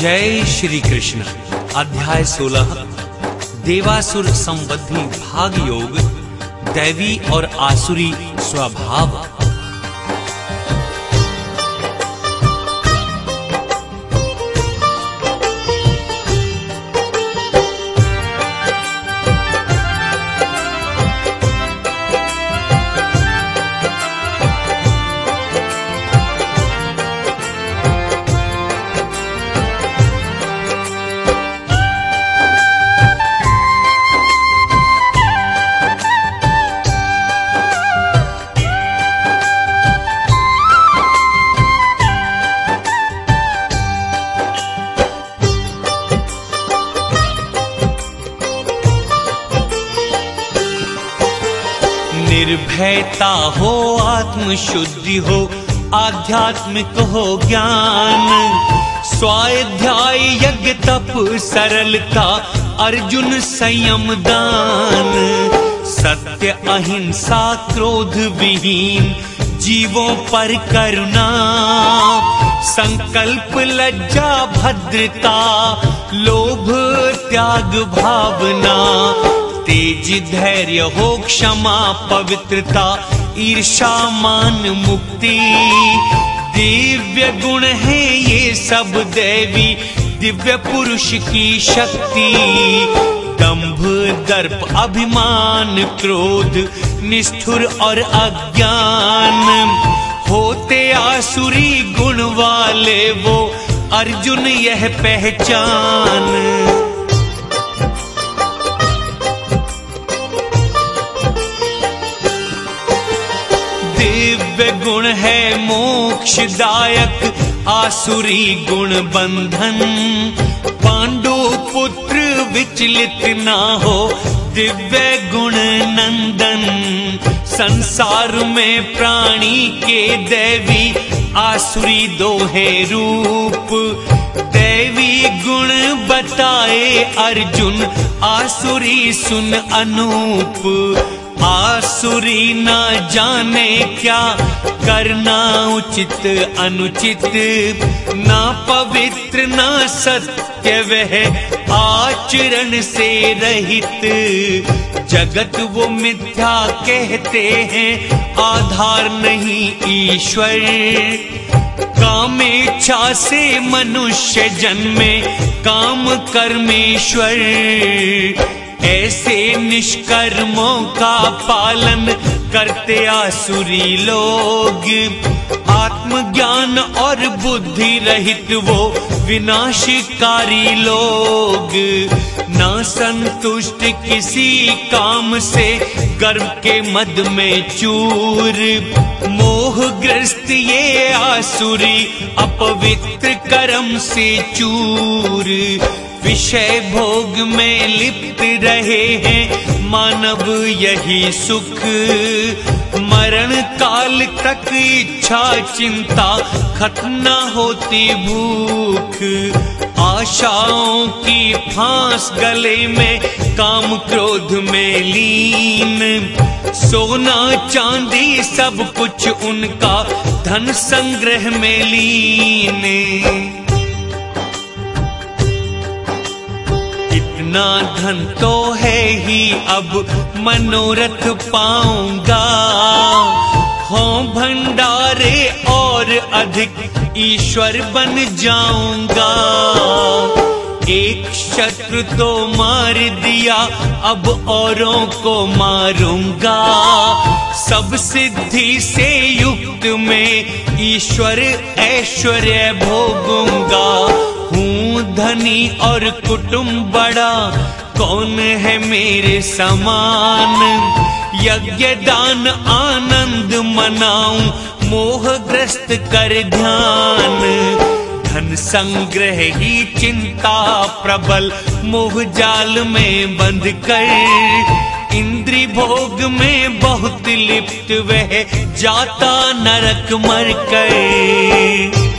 जय श्री कृष्ण। अध्याय सोलह। देवासुर संबंधी भाग योग दैवी और आसुरी स्वभाव। निर्भयता हो आत्म शुद्धि हो, आध्यात्मिक हो, ज्ञान। स्वाध्याय यज्ञ तप सरलता, अर्जुन संयम दान। सत्य अहिंसा क्रोध विहीन, जीवों पर करुणा। संकल्प लज्जा भद्रता, लोभ त्याग भावना। तेज धैर्य हो क्षमा, पवित्रता ईर्षा मान मुक्ति। दिव्य गुण है ये सब देवी, दिव्य पुरुष की शक्ति। दंभ दर्प, अभिमान, क्रोध, निष्ठुर और अज्ञान। होते आसुरी गुण वाले वो, अर्जुन यह पहचान। दिव्य गुण है मोक्षदायक, आसुरी गुण बंधन। पांडु पुत्र विचलित ना हो, दिव्य गुण नंदन। संसार में प्राणी के देवी, आसुरी दोहे रूप। देवी गुण बताए अर्जुन, आसुरी सुन अनूप। आसुरी न जाने क्या करना उचित, अनुचित। ना पवित्र, ना सत्य, वह आचरण से रहित। जगत वो मिथ्या कहते हैं, आधार नहीं ईश्वर। कामेच्छा से मनुष्य जन्मे, काम कर्मेश्वर। ऐसे निष्कर्मों का पालन करते आसुरी लोग। आत्मज्ञान और बुद्धि रहित वो विनाशकारी लोग। ना संतुष्ट किसी काम से गर्व के मद में चूर। मोहग्रस्त ये आसुरी अपवित्र कर्म से चूर। विषय भोग में लिप्त रहे हैं। मानव यही सुख। मरण काल तक इच्छा चिंता खत्म न होती भूख। आशाओं की फांस गले में, काम क्रोध में लीन। सोना चांदी सब कुछ उनका धन संग्रह में लीन। इतना धन तो है ही अब, मनोरथ पाऊँगा। हो भंडारे और अधिक ईश्वर बन जाऊँगा। एक शत्रु तो मार दिया, अब औरों को मारूँगा। सब सिद्धि से युक्त में ईश्वर ऐश्वर्य भोगूँगा। धनी और कुटुंब बड़ा, कौन है मेरे समान? यज्ञ दान आनंद मनाऊं, मोहग्रस्त कर ध्यान। धन संग्रह ही चिंता प्रबल, मोह जाल में बंद कर। इंद्री भोग में बहुत लिप्त वह, जाता नरक मर कर।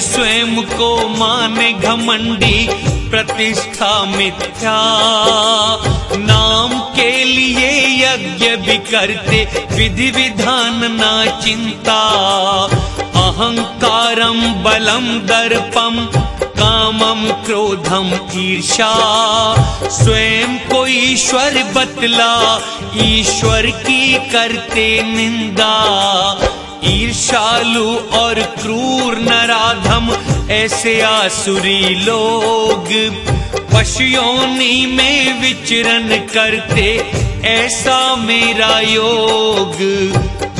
स्वयं को माने घमंडी प्रतिष्ठा मिथ्या। नाम के लिए यज्ञ भी करते, विधि विधान ना चिंता। अहंकारम बलम दर्पम, कामम क्रोधम ईर्षा स्वयं को ईश्वर बतला, ईश्वर की करते निंदा। ईर्षालु और क्रूर नराधम, ऐसे आसुरी लोग पशुयोनी में विचरण करते, ऐसा मेरा योग।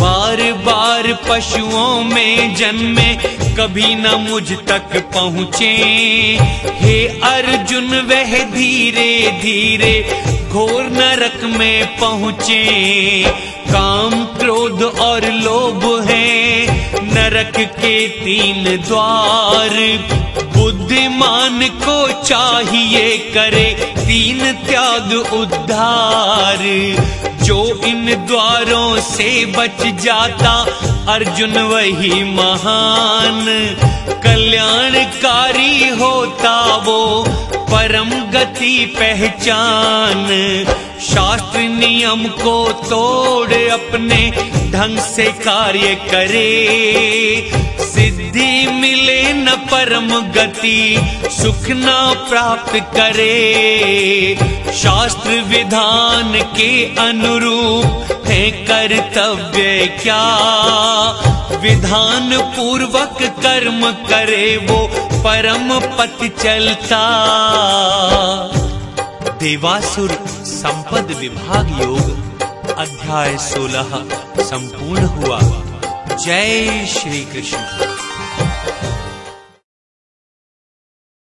बार बार पशुओं में जन्मे, कभी न मुझ तक पहुँचे। हे अर्जुन, वह धीरे धीरे घोर नरक में पहुँचे। काम क्रोध और लोभ है। नरक के तीन द्वार। बुद्धिमान को चाहिए करे तीन त्याग उद्धार। जो इन द्वारों से बच जाता, अर्जुन वही महान। कल्याणकारी होता वो परम गति पहचान। शास्त्र नियम को तोड़ अपने ढंग से कार्य करे। सिद्धि मिले न परम गति, सुख न प्राप्त करे। शास्त्र विधान के अनुरूप है कर्तव्य क्या? विधान पूर्वक कर्म करे वो परम पथ चलता। देवासुर संपद विभाग योग अध्याय सोलह संपूर्ण हुआ। जय श्री कृष्ण।